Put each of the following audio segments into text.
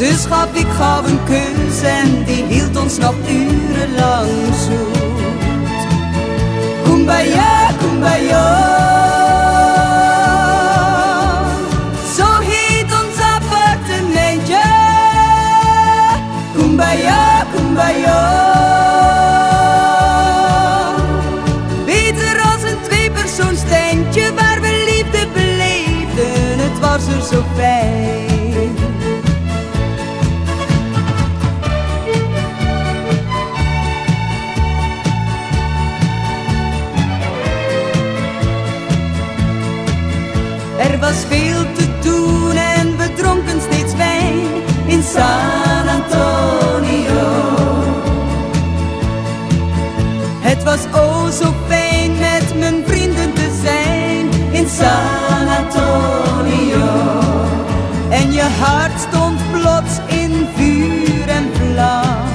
gaf een kus en die hield ons nog urenlang zoet. Kumbaya, kumbaya. Zo heet ons appartementje. Kumbaya, kumbaya. Beter als een tweepersoonstentje waar we liefde beleefden. Het was er zo fijn. Was veel te doen en we dronken steeds wijn in San Antonio. Het was oh zo fijn met mijn vrienden te zijn in San Antonio. En je hart stond plots in vuur en vlam.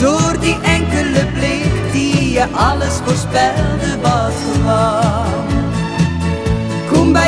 Door die enkele blik die je alles voorspelde kwam.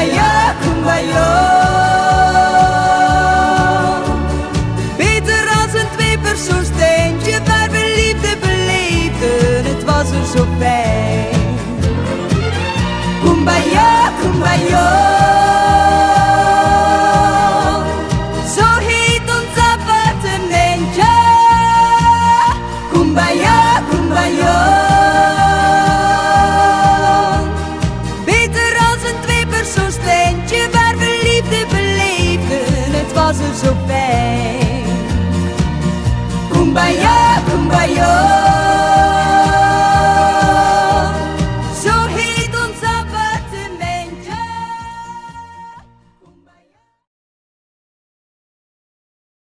Kumbaya, kumbaya. Kumbaya, kumbaya.